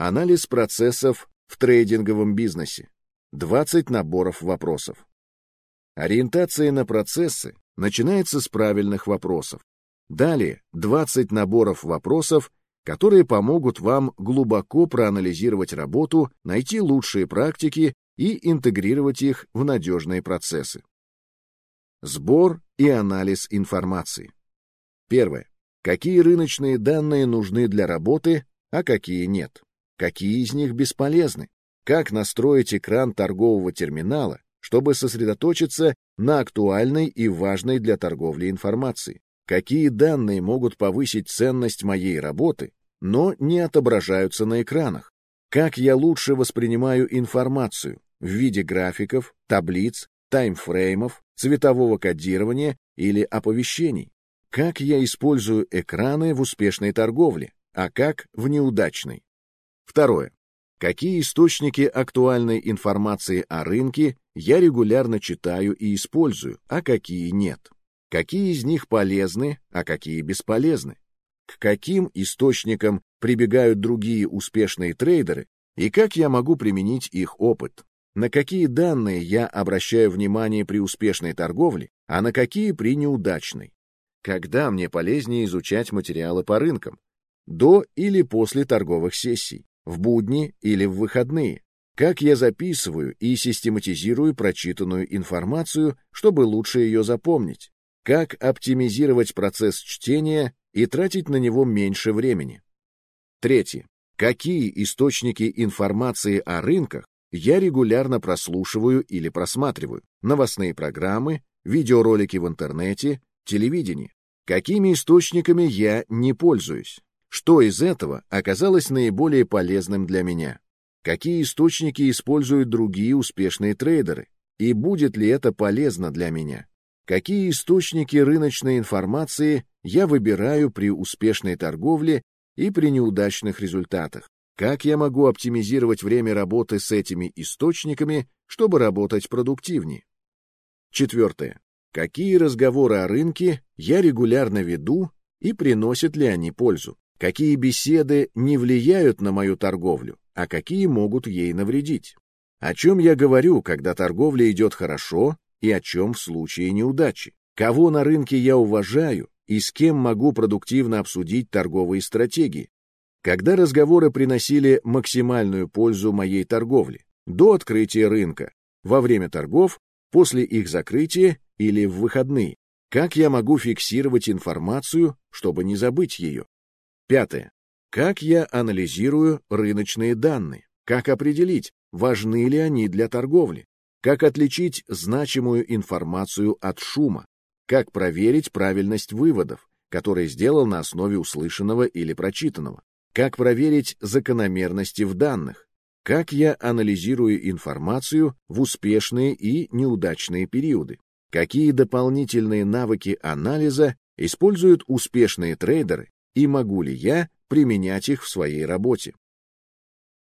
Анализ процессов в трейдинговом бизнесе. 20 наборов вопросов. Ориентация на процессы начинается с правильных вопросов. Далее 20 наборов вопросов, которые помогут вам глубоко проанализировать работу, найти лучшие практики и интегрировать их в надежные процессы. Сбор и анализ информации. Первое. Какие рыночные данные нужны для работы, а какие нет? Какие из них бесполезны? Как настроить экран торгового терминала, чтобы сосредоточиться на актуальной и важной для торговли информации? Какие данные могут повысить ценность моей работы, но не отображаются на экранах? Как я лучше воспринимаю информацию в виде графиков, таблиц, таймфреймов, цветового кодирования или оповещений? Как я использую экраны в успешной торговле, а как в неудачной? Второе. Какие источники актуальной информации о рынке я регулярно читаю и использую, а какие нет? Какие из них полезны, а какие бесполезны? К каким источникам прибегают другие успешные трейдеры и как я могу применить их опыт? На какие данные я обращаю внимание при успешной торговле, а на какие при неудачной? Когда мне полезнее изучать материалы по рынкам? До или после торговых сессий? В будни или в выходные, как я записываю и систематизирую прочитанную информацию, чтобы лучше ее запомнить, как оптимизировать процесс чтения и тратить на него меньше времени. Третье. Какие источники информации о рынках я регулярно прослушиваю или просматриваю? Новостные программы, видеоролики в интернете, телевидение. Какими источниками я не пользуюсь? Что из этого оказалось наиболее полезным для меня? Какие источники используют другие успешные трейдеры? И будет ли это полезно для меня? Какие источники рыночной информации я выбираю при успешной торговле и при неудачных результатах? Как я могу оптимизировать время работы с этими источниками, чтобы работать продуктивнее? Четвертое. Какие разговоры о рынке я регулярно веду и приносят ли они пользу? Какие беседы не влияют на мою торговлю, а какие могут ей навредить. О чем я говорю, когда торговля идет хорошо, и о чем в случае неудачи. Кого на рынке я уважаю и с кем могу продуктивно обсудить торговые стратегии. Когда разговоры приносили максимальную пользу моей торговле, до открытия рынка, во время торгов, после их закрытия или в выходные. Как я могу фиксировать информацию, чтобы не забыть ее? Пятое. Как я анализирую рыночные данные? Как определить, важны ли они для торговли? Как отличить значимую информацию от шума? Как проверить правильность выводов, которые сделал на основе услышанного или прочитанного? Как проверить закономерности в данных? Как я анализирую информацию в успешные и неудачные периоды? Какие дополнительные навыки анализа используют успешные трейдеры и могу ли я применять их в своей работе.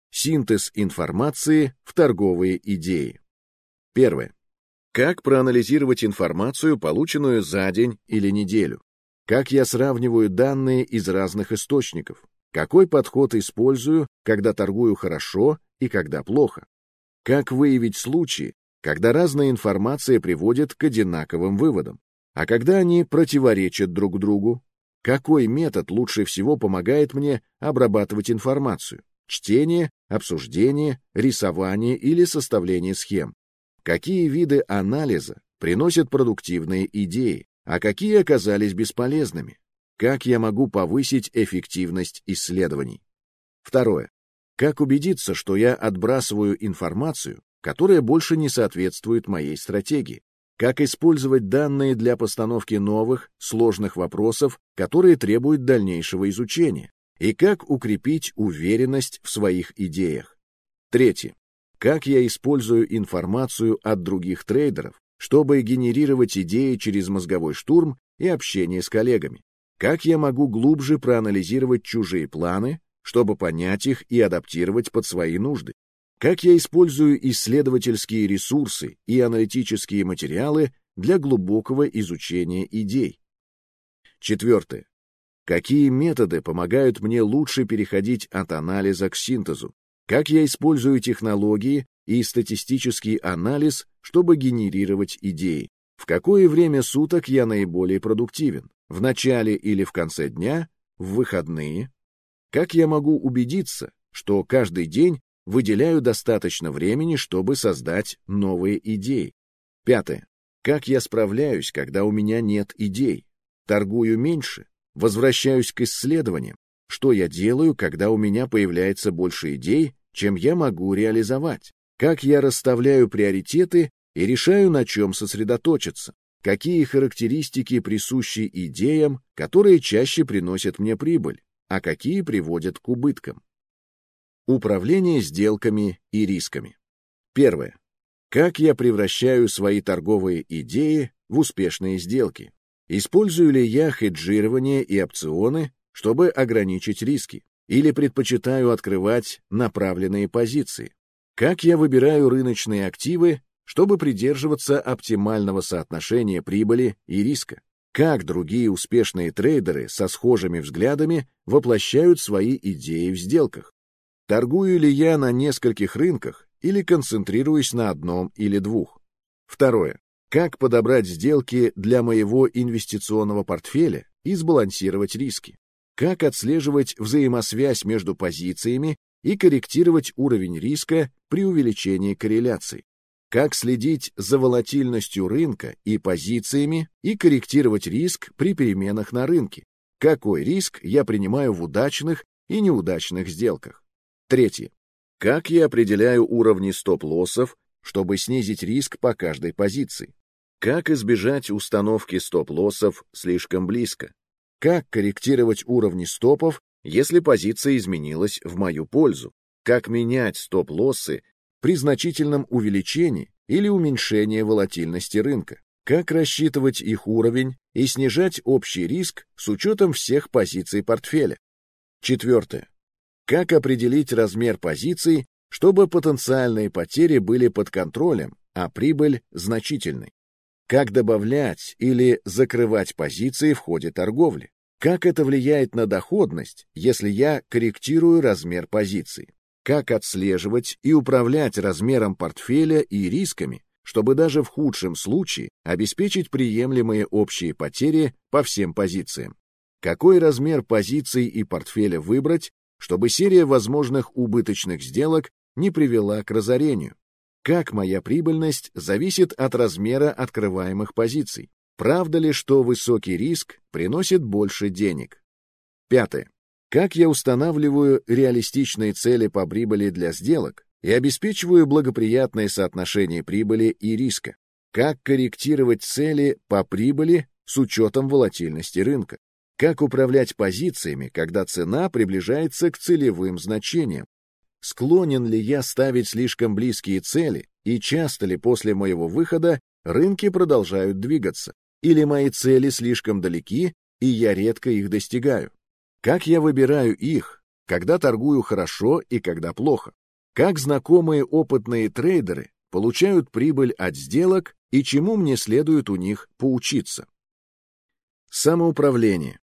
Синтез информации в торговые идеи. Первое. Как проанализировать информацию, полученную за день или неделю? Как я сравниваю данные из разных источников? Какой подход использую, когда торгую хорошо и когда плохо? Как выявить случаи, когда разная информация приводит к одинаковым выводам, а когда они противоречат друг другу? Какой метод лучше всего помогает мне обрабатывать информацию? Чтение, обсуждение, рисование или составление схем? Какие виды анализа приносят продуктивные идеи, а какие оказались бесполезными? Как я могу повысить эффективность исследований? Второе. Как убедиться, что я отбрасываю информацию, которая больше не соответствует моей стратегии? Как использовать данные для постановки новых, сложных вопросов, которые требуют дальнейшего изучения, и как укрепить уверенность в своих идеях. Третье. Как я использую информацию от других трейдеров, чтобы генерировать идеи через мозговой штурм и общение с коллегами. Как я могу глубже проанализировать чужие планы, чтобы понять их и адаптировать под свои нужды. Как я использую исследовательские ресурсы и аналитические материалы для глубокого изучения идей. Четвертое. Какие методы помогают мне лучше переходить от анализа к синтезу? Как я использую технологии и статистический анализ, чтобы генерировать идеи? В какое время суток я наиболее продуктивен? В начале или в конце дня? В выходные? Как я могу убедиться, что каждый день выделяю достаточно времени, чтобы создать новые идеи? Пятое. Как я справляюсь, когда у меня нет идей? Торгую меньше? Возвращаюсь к исследованиям. Что я делаю, когда у меня появляется больше идей, чем я могу реализовать? Как я расставляю приоритеты и решаю, на чем сосредоточиться? Какие характеристики присущи идеям, которые чаще приносят мне прибыль, а какие приводят к убыткам? Управление сделками и рисками. Первое. Как я превращаю свои торговые идеи в успешные сделки? Использую ли я хеджирование и опционы, чтобы ограничить риски? Или предпочитаю открывать направленные позиции? Как я выбираю рыночные активы, чтобы придерживаться оптимального соотношения прибыли и риска? Как другие успешные трейдеры со схожими взглядами воплощают свои идеи в сделках? Торгую ли я на нескольких рынках или концентрируюсь на одном или двух? Второе. Как подобрать сделки для моего инвестиционного портфеля и сбалансировать риски? Как отслеживать взаимосвязь между позициями и корректировать уровень риска при увеличении корреляции? Как следить за волатильностью рынка и позициями и корректировать риск при переменах на рынке? Какой риск я принимаю в удачных и неудачных сделках? Третье. Как я определяю уровни стоп-лоссов, чтобы снизить риск по каждой позиции? Как избежать установки стоп-лоссов слишком близко? Как корректировать уровни стопов, если позиция изменилась в мою пользу? Как менять стоп-лоссы при значительном увеличении или уменьшении волатильности рынка? Как рассчитывать их уровень и снижать общий риск с учетом всех позиций портфеля? Четвертое. Как определить размер позиций, чтобы потенциальные потери были под контролем, а прибыль значительной? Как добавлять или закрывать позиции в ходе торговли? Как это влияет на доходность, если я корректирую размер позиции? Как отслеживать и управлять размером портфеля и рисками, чтобы даже в худшем случае обеспечить приемлемые общие потери по всем позициям? Какой размер позиций и портфеля выбрать, чтобы серия возможных убыточных сделок не привела к разорению? Как моя прибыльность зависит от размера открываемых позиций? Правда ли, что высокий риск приносит больше денег? Пятое. Как я устанавливаю реалистичные цели по прибыли для сделок и обеспечиваю благоприятное соотношение прибыли и риска? Как корректировать цели по прибыли с учетом волатильности рынка? Как управлять позициями, когда цена приближается к целевым значениям? Склонен ли я ставить слишком близкие цели, и часто ли после моего выхода рынки продолжают двигаться? Или мои цели слишком далеки, и я редко их достигаю? Как я выбираю их, когда торгую хорошо и когда плохо? Как знакомые опытные трейдеры получают прибыль от сделок и чему мне следует у них поучиться? Самоуправление.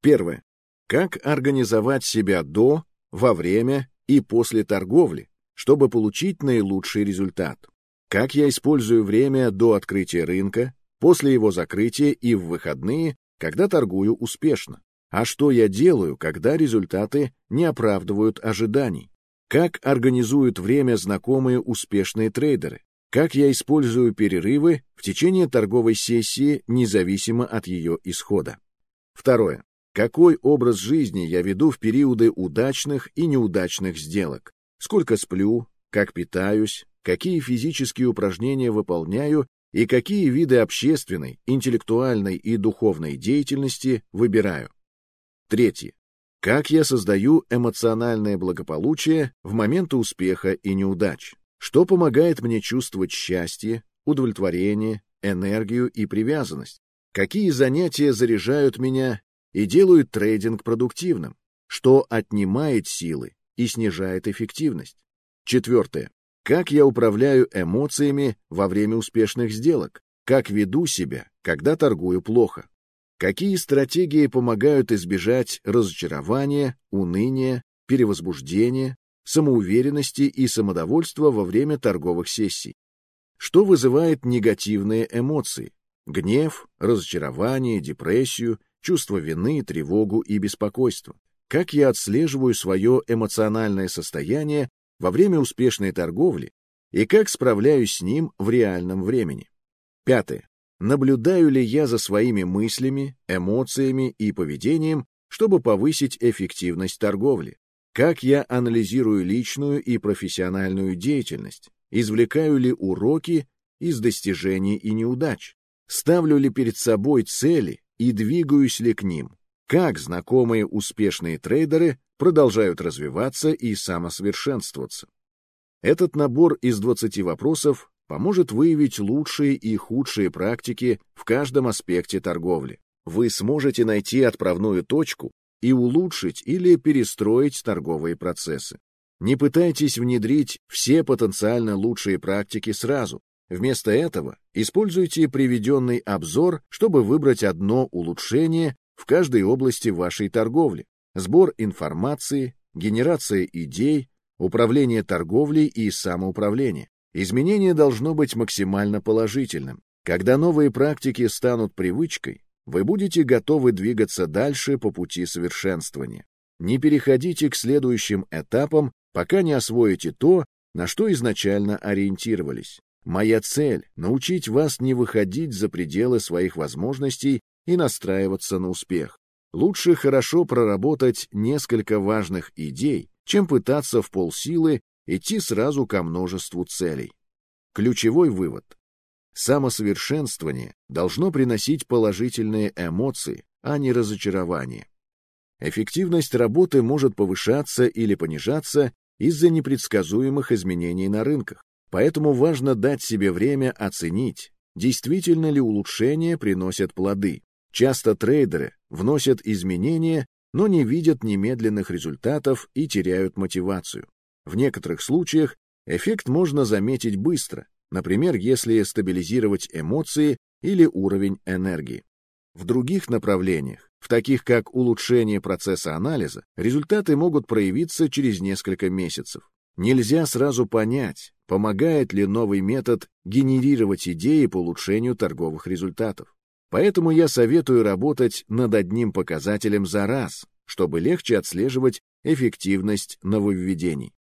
Первое. Как организовать себя до, во время и после торговли, чтобы получить наилучший результат. Как я использую время до открытия рынка, после его закрытия и в выходные, когда торгую успешно. А что я делаю, когда результаты не оправдывают ожиданий? Как организуют время знакомые успешные трейдеры? Как я использую перерывы в течение торговой сессии, независимо от ее исхода? Второе. Какой образ жизни я веду в периоды удачных и неудачных сделок? Сколько сплю, как питаюсь, какие физические упражнения выполняю и какие виды общественной, интеллектуальной и духовной деятельности выбираю? Третье. Как я создаю эмоциональное благополучие в моменты успеха и неудач? Что помогает мне чувствовать счастье, удовлетворение, энергию и привязанность? Какие занятия заряжают меня и делают трейдинг продуктивным, что отнимает силы и снижает эффективность. Четвертое. Как я управляю эмоциями во время успешных сделок? Как веду себя, когда торгую плохо? Какие стратегии помогают избежать разочарования, уныния, перевозбуждения, самоуверенности и самодовольства во время торговых сессий? Что вызывает негативные эмоции? Гнев, разочарование, депрессию, чувство вины, тревогу и беспокойство. Как я отслеживаю свое эмоциональное состояние во время успешной торговли и как справляюсь с ним в реальном времени. Пятое. Наблюдаю ли я за своими мыслями, эмоциями и поведением, чтобы повысить эффективность торговли? Как я анализирую личную и профессиональную деятельность? Извлекаю ли уроки из достижений и неудач? Ставлю ли перед собой цели и двигаюсь ли к ним? Как знакомые успешные трейдеры продолжают развиваться и самосовершенствоваться? Этот набор из 20 вопросов поможет выявить лучшие и худшие практики в каждом аспекте торговли. Вы сможете найти отправную точку и улучшить или перестроить торговые процессы. Не пытайтесь внедрить все потенциально лучшие практики сразу. Вместо этого используйте приведенный обзор, чтобы выбрать одно улучшение в каждой области вашей торговли. Сбор информации, генерация идей, управление торговлей и самоуправление. Изменение должно быть максимально положительным. Когда новые практики станут привычкой, вы будете готовы двигаться дальше по пути совершенствования. Не переходите к следующим этапам, пока не освоите то, на что изначально ориентировались. Моя цель — научить вас не выходить за пределы своих возможностей и настраиваться на успех. Лучше хорошо проработать несколько важных идей, чем пытаться в полсилы идти сразу ко множеству целей. Ключевой вывод. Самосовершенствование должно приносить положительные эмоции, а не разочарование. Эффективность работы может повышаться или понижаться из-за непредсказуемых изменений на рынках, поэтому важно дать себе время оценить, действительно ли улучшения приносят плоды. Часто трейдеры вносят изменения но не видят немедленных результатов и теряют мотивацию. В некоторых случаях эффект можно заметить быстро, например, если стабилизировать эмоции или уровень энергии. В других направлениях, в таких как улучшение процесса анализа, результаты могут проявиться через несколько месяцев. Нельзя сразу понять, помогает ли новый метод генерировать идеи по улучшению торговых результатов. Поэтому я советую работать над одним показателем за раз, чтобы легче отслеживать эффективность нововведений.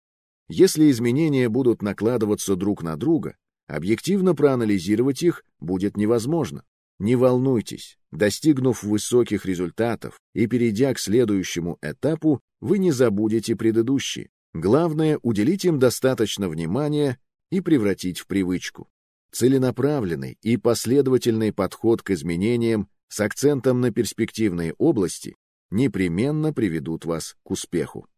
Если изменения будут накладываться друг на друга, объективно проанализировать их будет невозможно. Не волнуйтесь, достигнув высоких результатов и перейдя к следующему этапу, вы не забудете предыдущие. Главное — уделить им достаточно внимания и превратить в привычку. Целенаправленный и последовательный подход к изменениям с акцентом на перспективные области непременно приведут вас к успеху.